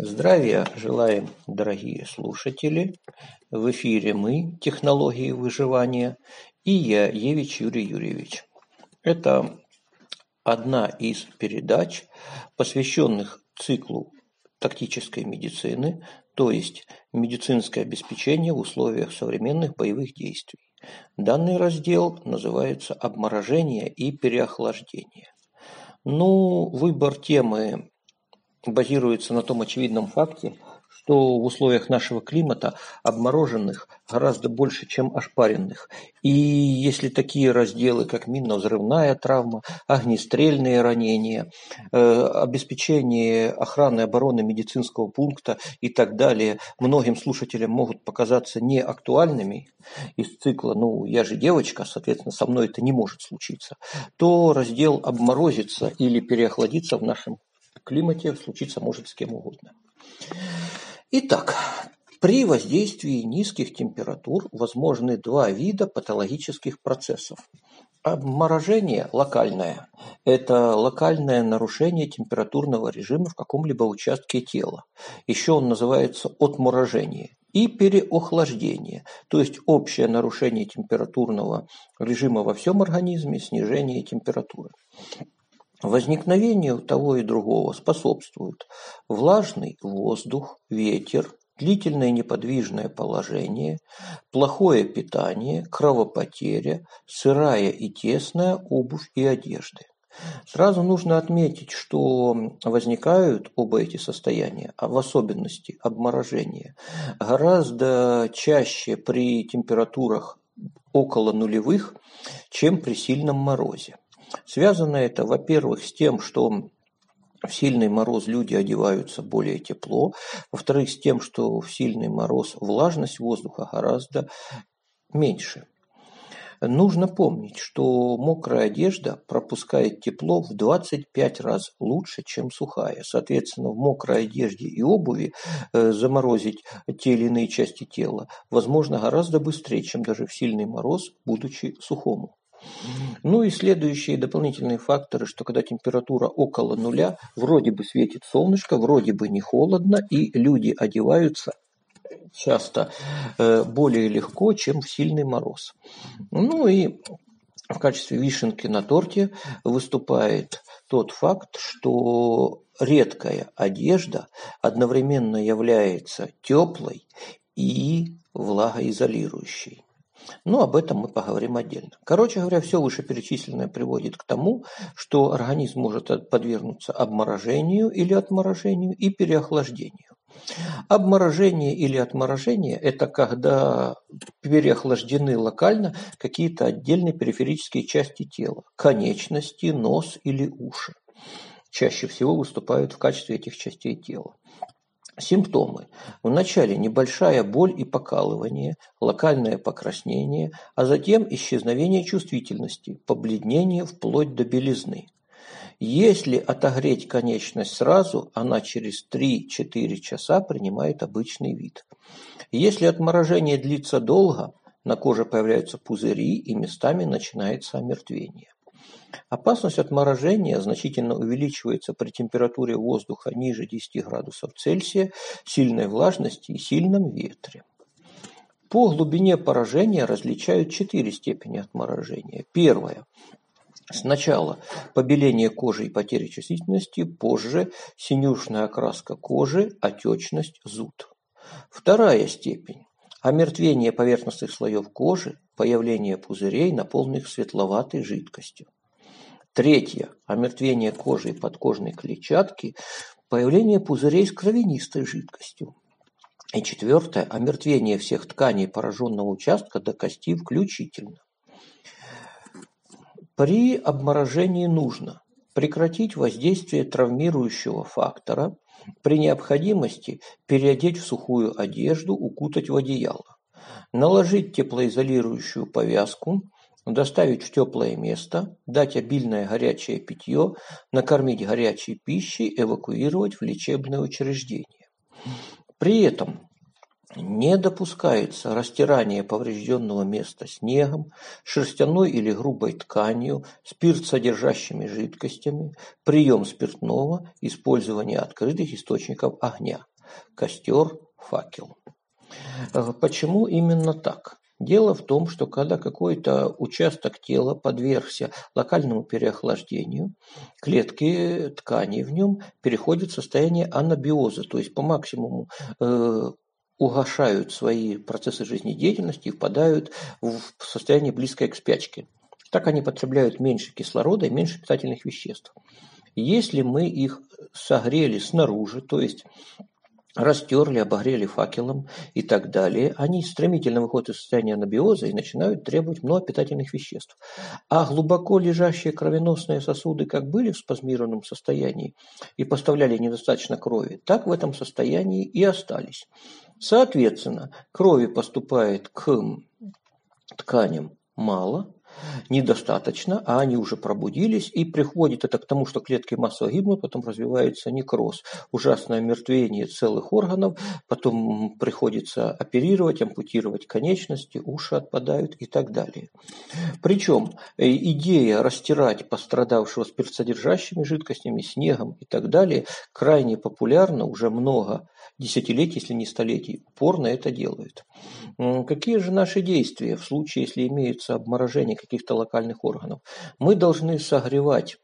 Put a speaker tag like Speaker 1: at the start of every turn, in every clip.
Speaker 1: Здравия желаем, дорогие слушатели! В эфире мы, технологии выживания, и я, Евич Юрий Юрьевич. Это одна из передач, посвященных циклу тактической медицины, то есть медицинское обеспечение в условиях современных боевых действий. Данный раздел называется «Обморожение и переохлаждение». Ну, выбор темы базируется на том очевидном факте, что в условиях нашего климата обмороженных гораздо больше, чем ошпаренных. И если такие разделы, как минно-взрывная травма, огнестрельные ранения, э, обеспечение охраны обороны медицинского пункта и так далее, многим слушателям могут показаться неактуальными из цикла «ну, я же девочка, соответственно, со мной это не может случиться», то раздел «обморозиться» или «переохладиться» в нашем климате случиться может с кем угодно. Итак, при воздействии низких температур возможны два вида патологических процессов. Обморожение локальное – это локальное нарушение температурного режима в каком-либо участке тела. Еще он называется отморожение. И переохлаждение, то есть общее нарушение температурного режима во всем организме, снижение температуры. Возникновению того и другого способствуют влажный воздух, ветер, длительное неподвижное положение, плохое питание, кровопотеря, сырая и тесная обувь и одежды. Сразу нужно отметить, что возникают оба эти состояния, а в особенности обморожение, гораздо чаще при температурах около нулевых, чем при сильном морозе. Связано это, во-первых, с тем, что в сильный мороз люди одеваются более тепло. Во-вторых, с тем, что в сильный мороз влажность воздуха гораздо меньше. Нужно помнить, что мокрая одежда пропускает тепло в 25 раз лучше, чем сухая. Соответственно, в мокрой одежде и обуви э, заморозить те или иные части тела возможно гораздо быстрее, чем даже в сильный мороз, будучи сухому. Ну и следующие дополнительные факторы, что когда температура около нуля, вроде бы светит солнышко, вроде бы не холодно, и люди одеваются часто э, более легко, чем в сильный мороз. Ну и в качестве вишенки на торте выступает тот факт, что редкая одежда одновременно является теплой и влагоизолирующей. Но об этом мы поговорим отдельно. Короче говоря, все вышеперечисленное приводит к тому, что организм может подвергнуться обморожению или отморожению и переохлаждению. Обморожение или отморожение – это когда переохлаждены локально какие-то отдельные периферические части тела, конечности, нос или уши. Чаще всего выступают в качестве этих частей тела. Симптомы. Вначале небольшая боль и покалывание, локальное покраснение, а затем исчезновение чувствительности, побледнение вплоть до белизны. Если отогреть конечность сразу, она через 3-4 часа принимает обычный вид. Если отморожение длится долго, на коже появляются пузыри и местами начинается омертвение. Опасность отморожения значительно увеличивается при температуре воздуха ниже 10 градусов Цельсия, сильной влажности и сильном ветре. По глубине поражения различают четыре степени отморожения. Первое. Сначала побеление кожи и потеря чувствительности, позже синюшная окраска кожи, отечность, зуд. Вторая степень. Омертвение поверхностных слоев кожи, появление пузырей, наполненных светловатой жидкостью. Третье. Омертвение кожи и подкожной клетчатки, появление пузырей с кровянистой жидкостью. И четвертое. Омертвение всех тканей пораженного участка до кости включительно. При обморожении нужно прекратить воздействие травмирующего фактора, при необходимости переодеть в сухую одежду, укутать в одеяло, наложить теплоизолирующую повязку, доставить в теплое место, дать обильное горячее питье, накормить горячей пищей, эвакуировать в лечебное учреждение. При этом Не допускается растирание поврежденного места снегом, шерстяной или грубой тканью, спиртсодержащими жидкостями, прием спиртного, использование открытых источников огня – костер, факел. Э, почему именно так? Дело в том, что когда какой-то участок тела подвергся локальному переохлаждению, клетки тканей в нем переходят в состояние анабиоза, то есть по максимуму э, угошают свои процессы жизнедеятельности и впадают в состояние близкое к спячке. Так они потребляют меньше кислорода и меньше питательных веществ. Если мы их согрели снаружи, то есть растерли, обогрели факелом и так далее, они стремительно выходят из состояния анабиоза и начинают требовать много питательных веществ. А глубоко лежащие кровеносные сосуды как были в спазмированном состоянии и поставляли недостаточно крови, так в этом состоянии и остались. Соответственно, крови поступает к тканям мало, недостаточно, а они уже пробудились, и приходит это к тому, что клетки массово гибнут, потом развивается некроз, ужасное мертвение целых органов, потом приходится оперировать, ампутировать конечности, уши отпадают и так далее. Причем э, идея растирать пострадавшего спиртсодержащими жидкостями, снегом и так далее крайне популярна уже много десятилетий, если не столетий, упорно это делают. Какие же наши действия в случае, если имеется обморожение каких-то локальных органов? Мы должны согревать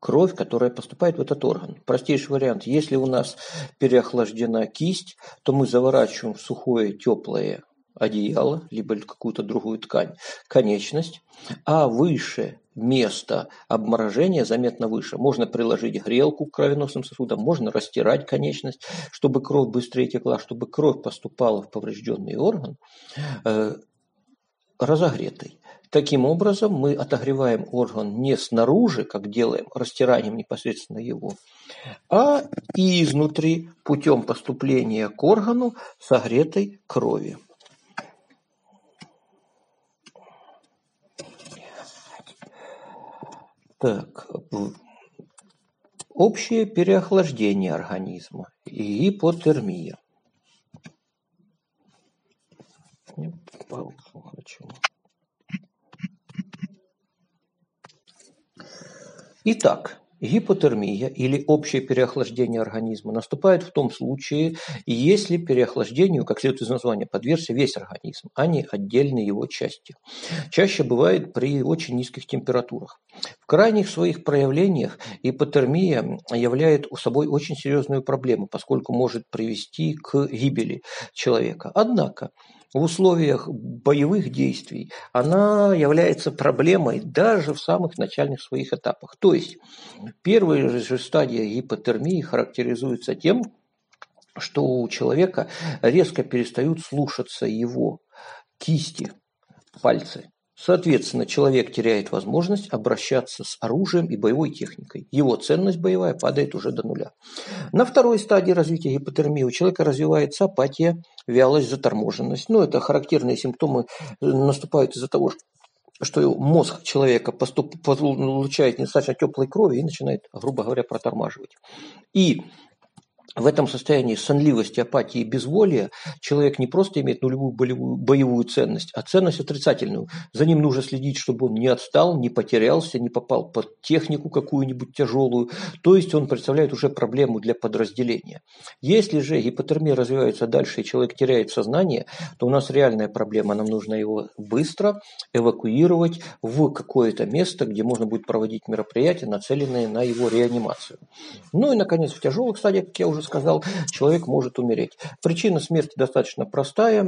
Speaker 1: кровь, которая поступает в этот орган. Простейший вариант. Если у нас переохлаждена кисть, то мы заворачиваем в сухое теплое одеяло, либо какую-то другую ткань, конечность, а выше место обморожения заметно выше. Можно приложить грелку к кровеносным сосудам, можно растирать конечность, чтобы кровь быстрее текла, чтобы кровь поступала в поврежденный орган э, разогретой. Таким образом, мы отогреваем орган не снаружи, как делаем растиранием непосредственно его, а и изнутри путем поступления к органу согретой крови. Так, общее переохлаждение организма и гипотермия. Итак, Гипотермия или общее переохлаждение организма наступает в том случае, если переохлаждению, как следует из названия, подвергся весь организм, а не отдельные его части. Чаще бывает при очень низких температурах. В крайних своих проявлениях гипотермия является собой очень серьезную проблему, поскольку может привести к гибели человека. Однако, в условиях боевых действий она является проблемой даже в самых начальных своих этапах. То есть первая же стадия гипотермии характеризуется тем, что у человека резко перестают слушаться его кисти, пальцы. Соответственно, человек теряет возможность обращаться с оружием и боевой техникой. Его ценность боевая падает уже до нуля. На второй стадии развития гипотермии у человека развивается апатия, вялость, заторможенность. Ну, это характерные симптомы э, наступают из-за того, что мозг человека поступ, получает недостаточно теплой крови и начинает, грубо говоря, протормаживать. И в этом состоянии сонливости, апатии и безволия человек не просто имеет нулевую болевую, боевую ценность, а ценность отрицательную. За ним нужно следить, чтобы он не отстал, не потерялся, не попал под технику какую-нибудь тяжелую. То есть он представляет уже проблему для подразделения. Если же гипотермия развивается дальше и человек теряет сознание, то у нас реальная проблема. Нам нужно его быстро эвакуировать в какое-то место, где можно будет проводить мероприятия, нацеленные на его реанимацию. Ну и, наконец, в тяжелых стадиях, как я уже сказал, человек может умереть. Причина смерти достаточно простая.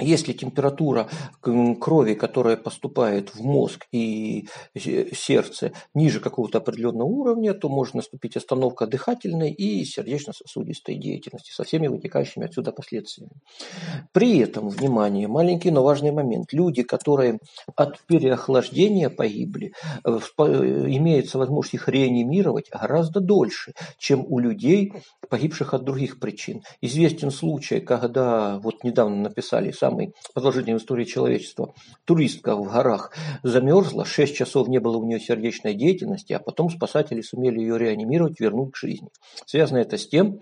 Speaker 1: Если температура крови, которая поступает в мозг и сердце ниже какого-то определенного уровня, то может наступить остановка дыхательной и сердечно-сосудистой деятельности со всеми вытекающими отсюда последствиями. При этом, внимание, маленький, но важный момент. Люди, которые от переохлаждения погибли, э, имеется возможность их реанимировать гораздо дольше, чем у людей, погибших от других причин. Известен случай, когда вот недавно написали сам самой продолжительной истории человечества. Туристка в горах замерзла, 6 часов не было у нее сердечной деятельности, а потом спасатели сумели ее реанимировать, вернуть к жизни. Связано это с тем,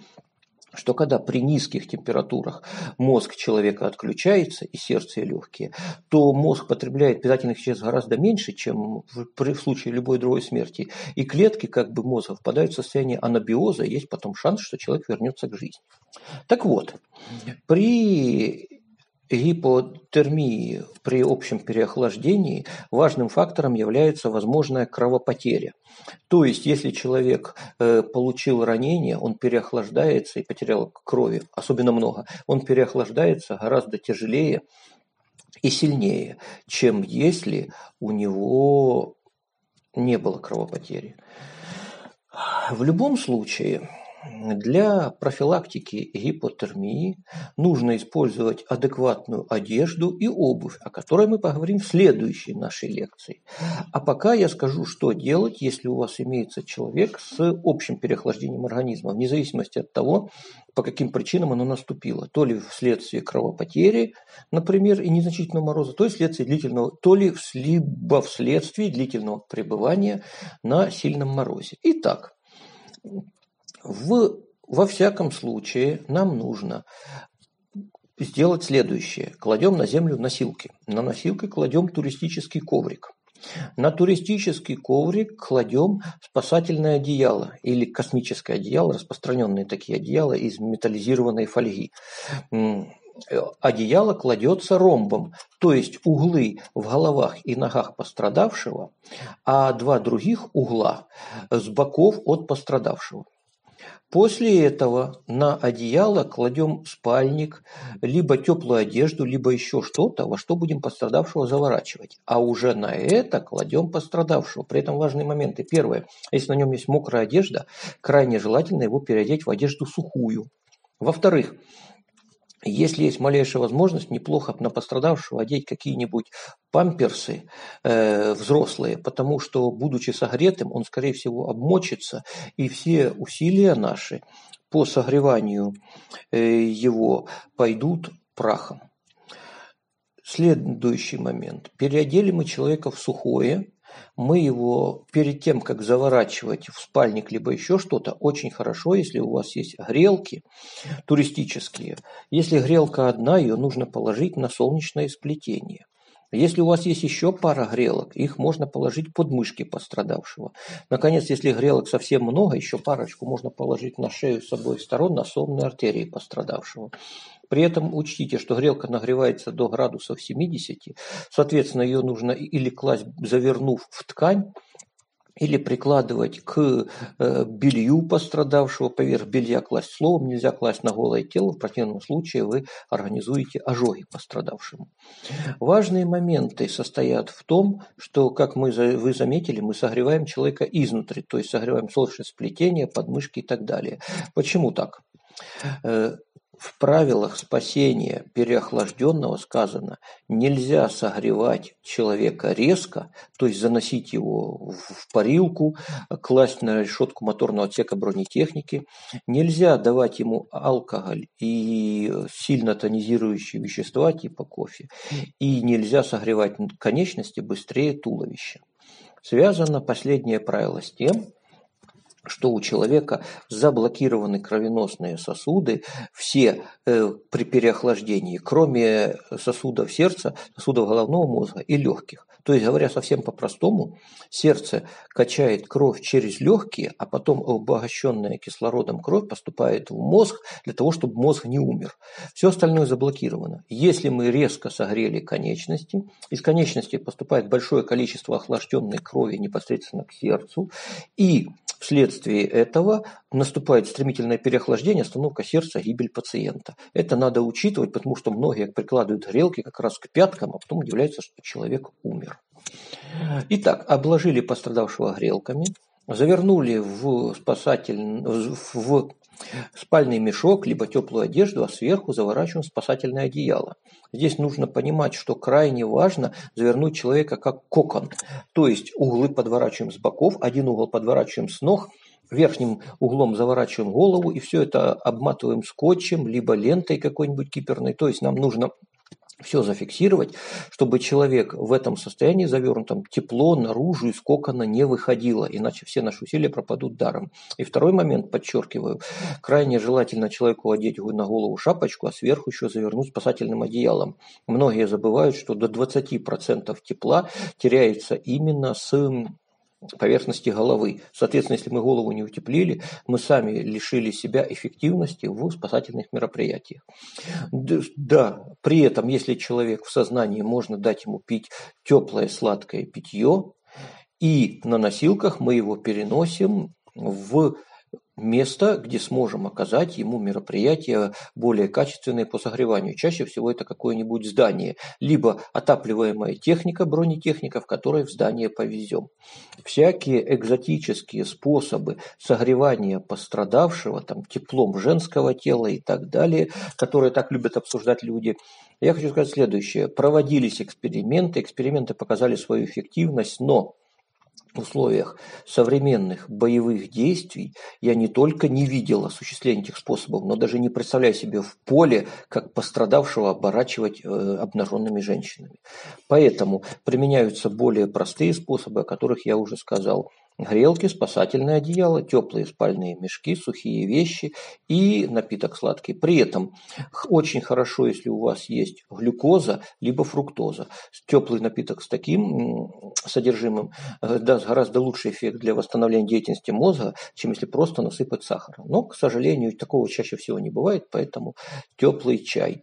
Speaker 1: что когда при низких температурах мозг человека отключается и сердце и легкие, то мозг потребляет питательных веществ гораздо меньше, чем в, случае любой другой смерти. И клетки как бы мозга впадают в состояние анабиоза, есть потом шанс, что человек вернется к жизни. Так вот, при гипотермии при общем переохлаждении важным фактором является возможная кровопотеря. То есть, если человек э, получил ранение, он переохлаждается и потерял крови, особенно много, он переохлаждается гораздо тяжелее и сильнее, чем если у него не было кровопотери. В любом случае, для профилактики гипотермии нужно использовать адекватную одежду и обувь, о которой мы поговорим в следующей нашей лекции. А пока я скажу, что делать, если у вас имеется человек с общим переохлаждением организма, вне зависимости от того, по каким причинам оно наступило. То ли вследствие кровопотери, например, и незначительного мороза, то ли вследствие длительного, то ли либо вследствие длительного пребывания на сильном морозе. Итак, в, во всяком случае нам нужно сделать следующее. Кладем на землю носилки. На носилки кладем туристический коврик. На туристический коврик кладем спасательное одеяло или космическое одеяло, распространенные такие одеяла из металлизированной фольги. Одеяло кладется ромбом, то есть углы в головах и ногах пострадавшего, а два других угла с боков от пострадавшего. После этого на одеяло кладем спальник, либо теплую одежду, либо еще что-то, во что будем пострадавшего заворачивать. А уже на это кладем пострадавшего. При этом важные моменты. Первое. Если на нем есть мокрая одежда, крайне желательно его переодеть в одежду сухую. Во-вторых, если есть малейшая возможность, неплохо на пострадавшего одеть какие-нибудь памперсы э, взрослые, потому что, будучи согретым, он, скорее всего, обмочится, и все усилия наши по согреванию э, его пойдут прахом. Следующий момент. Переодели мы человека в сухое, мы его перед тем, как заворачивать в спальник либо еще что-то, очень хорошо, если у вас есть грелки туристические. Если грелка одна, ее нужно положить на солнечное сплетение. Если у вас есть еще пара грелок, их можно положить под мышки пострадавшего. Наконец, если грелок совсем много, еще парочку можно положить на шею с обоих сторон, на сонные артерии пострадавшего. При этом учтите, что грелка нагревается до градусов 70, соответственно, ее нужно или класть, завернув в ткань, или прикладывать к э, белью пострадавшего, поверх белья класть словом, нельзя класть на голое тело, в противном случае вы организуете ожоги пострадавшему. Важные моменты состоят в том, что, как мы, вы заметили, мы согреваем человека изнутри, то есть согреваем солнечное сплетение, подмышки и так далее. Почему так? В правилах спасения переохлажденного сказано, нельзя согревать человека резко, то есть заносить его в парилку, класть на решетку моторного отсека бронетехники. Нельзя давать ему алкоголь и сильно тонизирующие вещества типа кофе. И нельзя согревать конечности быстрее туловища. Связано последнее правило с тем, что у человека заблокированы кровеносные сосуды, все э, при переохлаждении, кроме сосудов сердца, сосудов головного мозга и легких. То есть, говоря совсем по-простому, сердце качает кровь через легкие, а потом обогащенная кислородом кровь поступает в мозг для того, чтобы мозг не умер. Все остальное заблокировано. Если мы резко согрели конечности, из конечности поступает большое количество охлажденной крови непосредственно к сердцу, и Вследствие этого наступает стремительное переохлаждение, остановка сердца, гибель пациента. Это надо учитывать, потому что многие прикладывают грелки как раз к пяткам, а потом удивляются, что человек умер. Итак, обложили пострадавшего грелками, завернули в спасатель, в спальный мешок, либо теплую одежду, а сверху заворачиваем спасательное одеяло. Здесь нужно понимать, что крайне важно завернуть человека как кокон. То есть углы подворачиваем с боков, один угол подворачиваем с ног, верхним углом заворачиваем голову и все это обматываем скотчем, либо лентой какой-нибудь киперной. То есть нам нужно все зафиксировать, чтобы человек в этом состоянии завернутом тепло наружу из кокона не выходило, иначе все наши усилия пропадут даром. И второй момент, подчеркиваю, крайне желательно человеку одеть на голову шапочку, а сверху еще завернуть спасательным одеялом. Многие забывают, что до 20% тепла теряется именно с поверхности головы. Соответственно, если мы голову не утеплили, мы сами лишили себя эффективности в спасательных мероприятиях. Да, при этом, если человек в сознании, можно дать ему пить теплое сладкое питье, и на носилках мы его переносим в место, где сможем оказать ему мероприятие более качественное по согреванию. Чаще всего это какое-нибудь здание, либо отапливаемая техника, бронетехника, в которой в здание повезем. Всякие экзотические способы согревания пострадавшего, там, теплом женского тела и так далее, которые так любят обсуждать люди, я хочу сказать следующее. Проводились эксперименты, эксперименты показали свою эффективность, но условиях современных боевых действий я не только не видел осуществления этих способов, но даже не представляю себе в поле, как пострадавшего оборачивать э, обнаженными женщинами. Поэтому применяются более простые способы, о которых я уже сказал. Грелки, спасательное одеяло, теплые спальные мешки, сухие вещи и напиток сладкий. При этом очень хорошо, если у вас есть глюкоза, либо фруктоза. Теплый напиток с таким содержимым э, даст гораздо лучший эффект для восстановления деятельности мозга, чем если просто насыпать сахара. Но, к сожалению, такого чаще всего не бывает, поэтому теплый чай.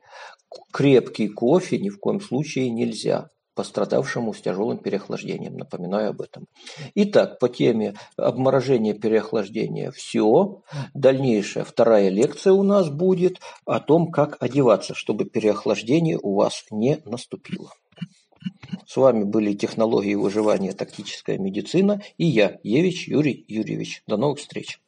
Speaker 1: Крепкий кофе ни в коем случае нельзя пострадавшему с тяжелым переохлаждением. Напоминаю об этом. Итак, по теме обморожения переохлаждения все. Дальнейшая вторая лекция у нас будет о том, как одеваться, чтобы переохлаждение у вас не наступило. С вами были технологии выживания, тактическая медицина и я, Евич Юрий Юрьевич. До новых встреч!